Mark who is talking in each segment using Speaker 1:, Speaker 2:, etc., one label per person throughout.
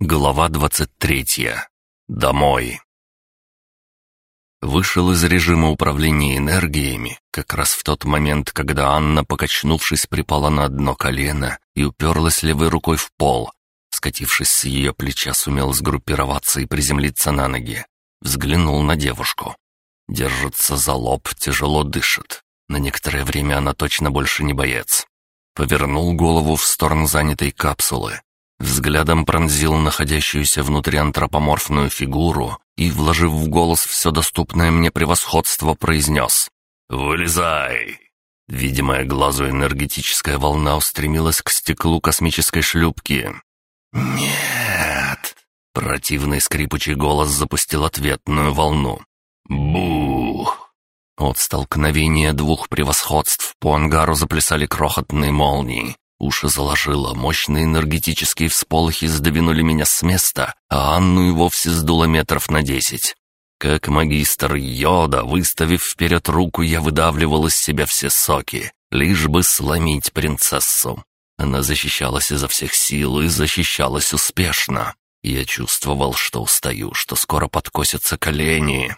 Speaker 1: Глава 23. Домой. Вышел из режима управления энергиями как раз в тот момент, когда Анна, покачнувшись, припала на одно колено и уперлась левой рукой в пол. Скатившись с ее плеча, сумел сгруппироваться и приземлиться на ноги. Взглянул на девушку. Держится за лоб, тяжело дышит. На некоторое время она точно больше не боец. Повернул голову в сторону занятой капсулы, Взглядом пронзил находящуюся внутри антропоморфную фигуру и, вложив в голос все доступное мне превосходство, произнес «Вылезай!». Видимая глазу энергетическая волна устремилась к стеклу космической шлюпки. «Нет!» Противный скрипучий голос запустил ответную волну. «Бух!» От столкновения двух превосходств по ангару заплясали крохотные молнии, Уши заложило, мощные энергетические всполохи сдвинули меня с места, а Анну и вовсе сдуло метров на десять. Как магистр Йода, выставив вперед руку, я выдавливал из себя все соки, лишь бы сломить принцессу. Она защищалась изо всех сил и защищалась успешно. Я чувствовал, что устаю, что скоро подкосятся колени.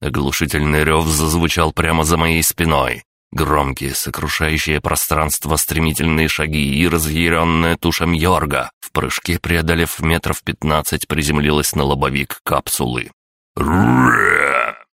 Speaker 1: Оглушительный рев зазвучал прямо за моей спиной. Громкие, сокрушающие пространство стремительные шаги и разъяренная туша Мьорга, в прыжке преодолев метров пятнадцать, приземлилась на лобовик капсулы.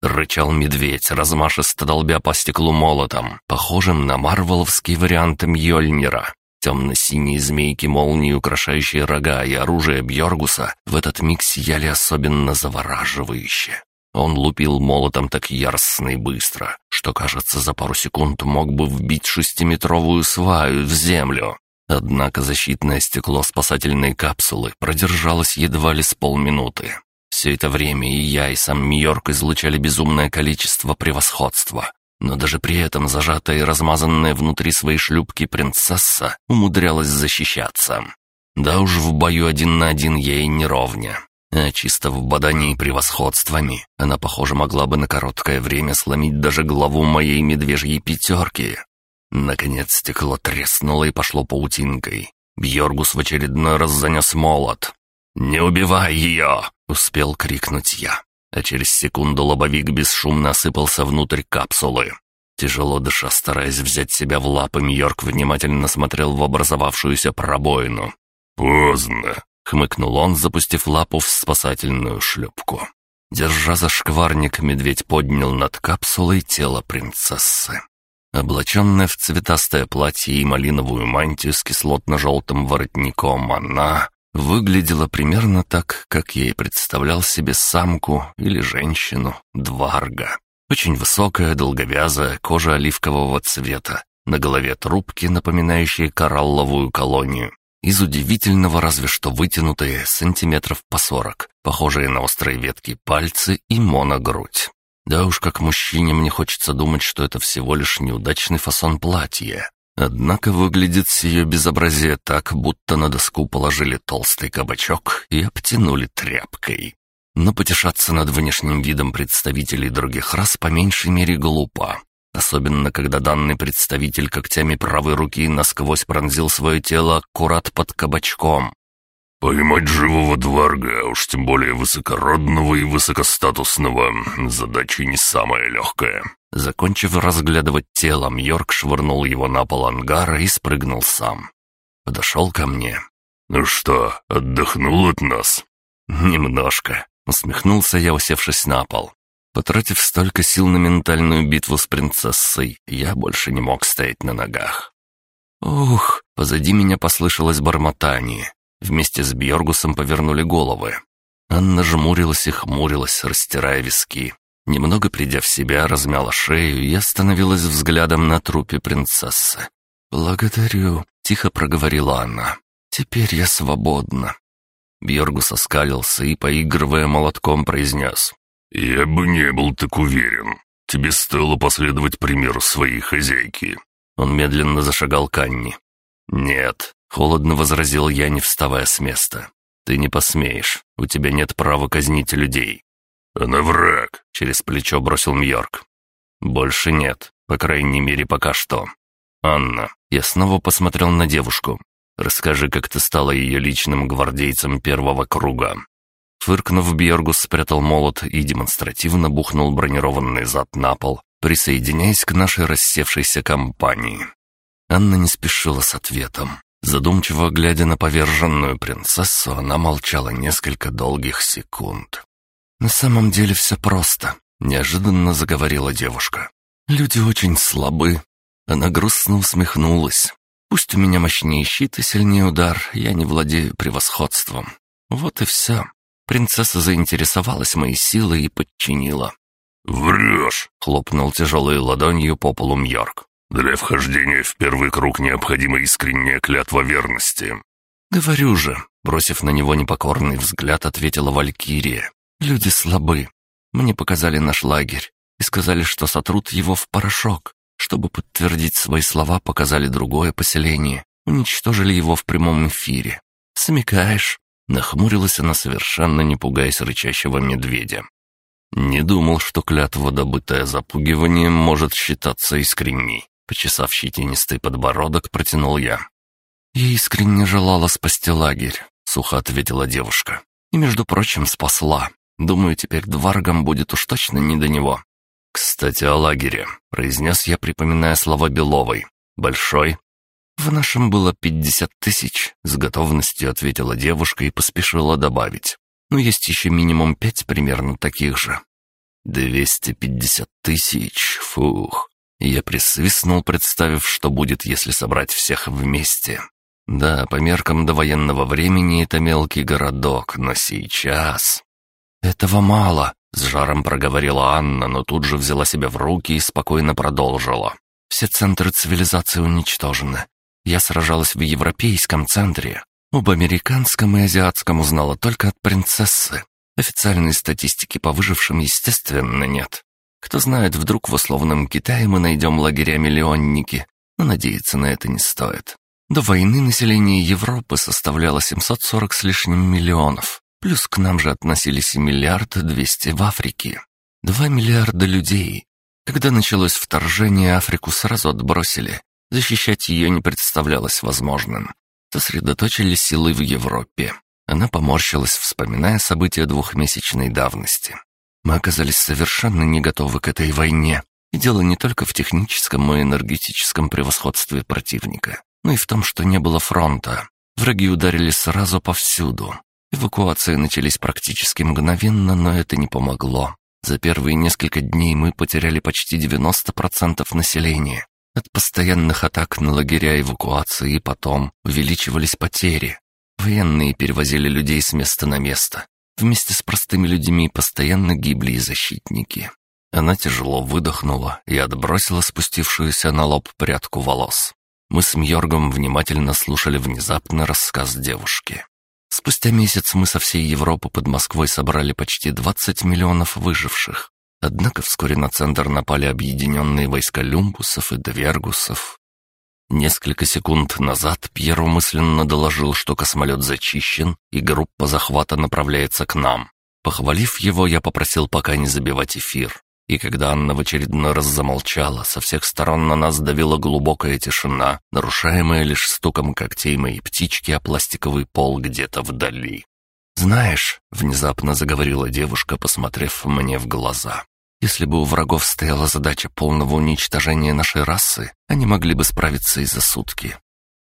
Speaker 1: Рычал медведь, размашисто долбя по стеклу молотом, похожим на марвеловский вариант Мьёльнира. Темно-синие змейки молнии, украшающие рога и оружие Бьоргуса, в этот миг сияли особенно завораживающе. Он лупил молотом так яростно и быстро, что, кажется, за пару секунд мог бы вбить шестиметровую сваю в землю. Однако защитное стекло спасательной капсулы продержалось едва ли с полминуты. Все это время и я, и сам Нью-Йорк излучали безумное количество превосходства. Но даже при этом зажатая и размазанная внутри своей шлюпки принцесса умудрялась защищаться. Да уж в бою один на один ей не ровня. А чисто в бодании превосходствами она, похоже, могла бы на короткое время сломить даже главу моей медвежьей пятерки. Наконец стекло треснуло и пошло паутинкой. Бьоргус в очередной раз занес молот. «Не убивай ее!» — успел крикнуть я. А через секунду лобовик бесшумно осыпался внутрь капсулы. Тяжело дыша, стараясь взять себя в лапы, Мьорк внимательно смотрел в образовавшуюся пробоину. «Поздно», — хмыкнул он, запустив лапу в спасательную шлюпку. Держа за шкварник, медведь поднял над капсулой тело принцессы. Облаченная в цветастое платье и малиновую мантию с кислотно-желтым воротником, она выглядела примерно так, как я и представлял себе самку или женщину дварга. Очень высокая, долговязая, кожа оливкового цвета, на голове трубки, напоминающие коралловую колонию, из удивительного разве что вытянутые сантиметров по сорок, похожие на острые ветки пальцы и моногрудь. Да уж как мужчине мне хочется думать, что это всего лишь неудачный фасон платья. Однако выглядит с ее безобразие так, будто на доску положили толстый кабачок и обтянули тряпкой. Но потешаться над внешним видом представителей других рас по меньшей мере глупо. Особенно, когда данный представитель когтями правой руки насквозь пронзил свое тело аккурат под кабачком. «Поймать живого дворга а уж тем более высокородного и высокостатусного, задача не самая легкая». Закончив разглядывать тело, Йорк швырнул его на пол ангара и спрыгнул сам. Подошел ко мне. «Ну что, отдохнул от нас?» «Немножко», — усмехнулся я, усевшись на пол. Потратив столько сил на ментальную битву с принцессой, я больше не мог стоять на ногах. Ух, позади меня послышалось бормотание. Вместе с Бьоргусом повернули головы. Анна жмурилась и хмурилась, растирая виски. Немного придя в себя, размяла шею и остановилась взглядом на трупе принцессы. «Благодарю», — тихо проговорила она. «Теперь я свободна». Бьоргус оскалился и, поигрывая молотком, произнес. «Я бы не был так уверен. Тебе стоило последовать примеру своей хозяйки». Он медленно зашагал к Анне. «Нет», — холодно возразил я, не вставая с места. «Ты не посмеешь. У тебя нет права казнить людей». «Она враг», — через плечо бросил Мьорк. «Больше нет, по крайней мере, пока что». «Анна, я снова посмотрел на девушку. Расскажи, как ты стала ее личным гвардейцем первого круга». Фыркнув, Бьергус спрятал молот и демонстративно бухнул бронированный зад на пол, присоединяясь к нашей рассевшейся компании. Анна не спешила с ответом. Задумчиво глядя на поверженную принцессу, она молчала несколько долгих секунд. «На самом деле все просто», — неожиданно заговорила девушка. «Люди очень слабы». Она грустно усмехнулась. «Пусть у меня мощнее щит и сильнее удар, я не владею превосходством. Вот и все. Принцесса заинтересовалась моей силой и подчинила.
Speaker 2: «Врешь!» — хлопнул тяжелой ладонью по полу Мьорк. «Для вхождения в первый круг необходима искренняя клятва верности».
Speaker 1: «Говорю же», — бросив на него непокорный взгляд, ответила Валькирия. «Люди слабы. Мне показали наш лагерь и сказали, что сотрут его в порошок. Чтобы подтвердить свои слова, показали другое поселение. Уничтожили его в прямом эфире. Смекаешь?» Нахмурилась она, совершенно не пугаясь рычащего медведя. Не думал, что клятва, добытая запугиванием, может считаться искренней. Почесав щетинистый подбородок, протянул я. «Я искренне желала спасти лагерь», — сухо ответила девушка. «И, между прочим, спасла. Думаю, теперь дваргам будет уж точно не до него». «Кстати, о лагере», — произнес я, припоминая слова Беловой. «Большой, «В нашем было пятьдесят тысяч», — с готовностью ответила девушка и поспешила добавить. «Но есть еще минимум пять примерно таких же». «Двести пятьдесят тысяч, фух». Я присвистнул, представив, что будет, если собрать всех вместе. Да, по меркам до военного времени это мелкий городок, но сейчас... «Этого мало», — с жаром проговорила Анна, но тут же взяла себя в руки и спокойно продолжила. «Все центры цивилизации уничтожены. Я сражалась в европейском центре. Об американском и азиатском узнала только от принцессы. Официальной статистики по выжившим, естественно, нет. Кто знает, вдруг в условном Китае мы найдем лагеря-миллионники, но надеяться на это не стоит. До войны население Европы составляло 740 с лишним миллионов, плюс к нам же относились и миллиард двести в Африке. Два миллиарда людей. Когда началось вторжение, Африку сразу отбросили, Защищать ее не представлялось возможным. Сосредоточили силы в Европе. Она поморщилась, вспоминая события двухмесячной давности. Мы оказались совершенно не готовы к этой войне. И дело не только в техническом и энергетическом превосходстве противника, но и в том, что не было фронта. Враги ударили сразу повсюду. Эвакуации начались практически мгновенно, но это не помогло. За первые несколько дней мы потеряли почти 90% населения. От постоянных атак на лагеря эвакуации потом увеличивались потери. Военные перевозили людей с места на место. Вместе с простыми людьми постоянно гибли и защитники. Она тяжело выдохнула и отбросила спустившуюся на лоб прядку волос. Мы с Мьоргом внимательно слушали внезапно рассказ девушки. Спустя месяц мы со всей Европы под Москвой собрали почти 20 миллионов выживших. Однако вскоре на центр напали объединенные войска люмбусов и двергусов. Несколько секунд назад Пьер мысленно доложил, что космолет зачищен и группа захвата направляется к нам. Похвалив его, я попросил пока не забивать эфир. И когда Анна в очередной раз замолчала, со всех сторон на нас давила глубокая тишина, нарушаемая лишь стуком когтей моей птички о пластиковый пол где-то вдали. «Знаешь», — внезапно заговорила девушка, посмотрев мне в глаза, если бы у врагов стояла задача полного уничтожения нашей расы, они могли бы справиться и за сутки.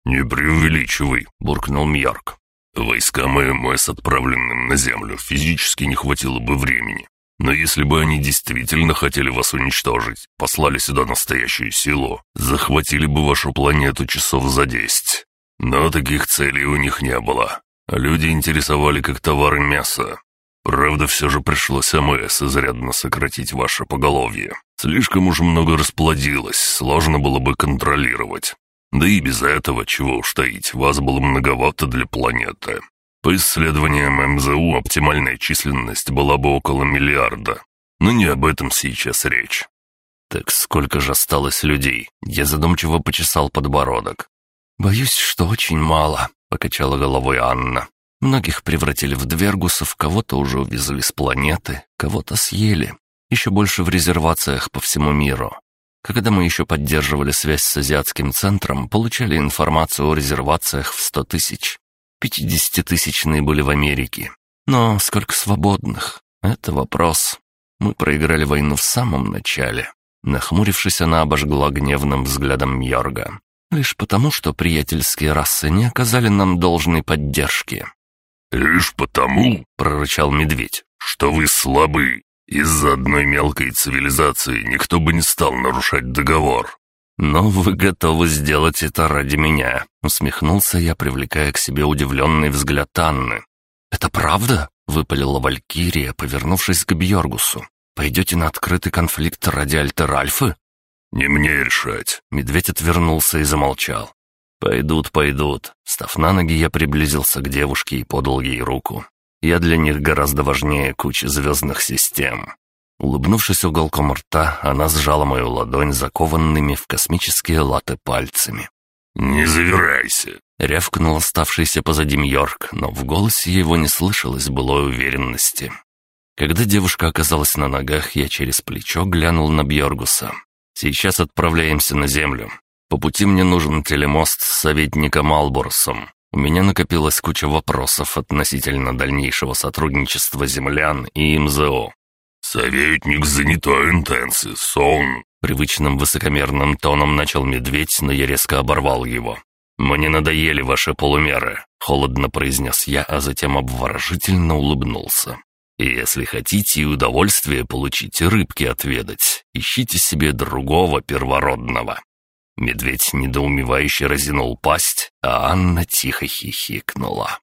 Speaker 2: «Не преувеличивай», — буркнул Мьярк. Войска ММС, отправленным на Землю, физически не хватило бы времени. Но если бы они действительно хотели вас уничтожить, послали сюда настоящую силу, захватили бы вашу планету часов за десять. Но таких целей у них не было. Люди интересовали как товары мяса. Правда, все же пришлось МС изрядно сократить ваше поголовье. Слишком уж много расплодилось, сложно было бы контролировать. Да и без этого, чего уж таить, вас было многовато для планеты. По исследованиям МЗУ оптимальная численность была бы около миллиарда. Но не об этом сейчас речь.
Speaker 1: Так сколько же осталось людей? Я задумчиво почесал подбородок.
Speaker 3: Боюсь, что очень мало, покачала головой Анна. Многих превратили в двергусов, кого-то уже увезли с планеты, кого-то съели. Еще больше в резервациях по всему миру. Когда мы еще поддерживали связь с азиатским центром, получали информацию о резервациях в 100 тысяч. 50-тысячные были в Америке. Но сколько свободных? Это вопрос. Мы проиграли войну в самом начале. Нахмурившись, она обожгла гневным взглядом Мьорга. Лишь потому, что приятельские расы не оказали нам должной поддержки.
Speaker 2: «Лишь потому», — прорычал медведь, — «что вы слабы. Из-за одной мелкой цивилизации никто бы не стал нарушать договор».
Speaker 3: «Но вы готовы сделать это ради меня», — усмехнулся я, привлекая к себе удивленный взгляд Анны. «Это правда?» — выпалила Валькирия, повернувшись к Бьоргусу. «Пойдете на открытый конфликт ради Альтер Альфы?»
Speaker 2: «Не мне решать», —
Speaker 3: медведь отвернулся и замолчал. «Пойдут, пойдут». Став на ноги, я приблизился к девушке и подал ей руку. «Я для них гораздо важнее кучи звездных систем». Улыбнувшись уголком рта, она сжала мою ладонь закованными в космические латы пальцами.
Speaker 2: «Не завирайся!»
Speaker 3: — рявкнул оставшийся позади Мьорк, но в голосе его не слышалось былой уверенности. Когда девушка оказалась на ногах, я через плечо глянул на Бьоргуса. «Сейчас отправляемся на Землю. По пути мне нужен телемост с советником Алборсом. У меня накопилась куча вопросов относительно дальнейшего сотрудничества землян и МЗО.
Speaker 2: «Советник занята интенсив. сон!»
Speaker 3: Привычным высокомерным тоном начал медведь, но я резко оборвал его. «Мне надоели ваши полумеры», — холодно произнес я, а затем обворожительно улыбнулся. «Если хотите и удовольствие получите рыбки отведать, ищите себе другого первородного». Медведь недоумевающе разинул пасть, а Анна тихо хихикнула.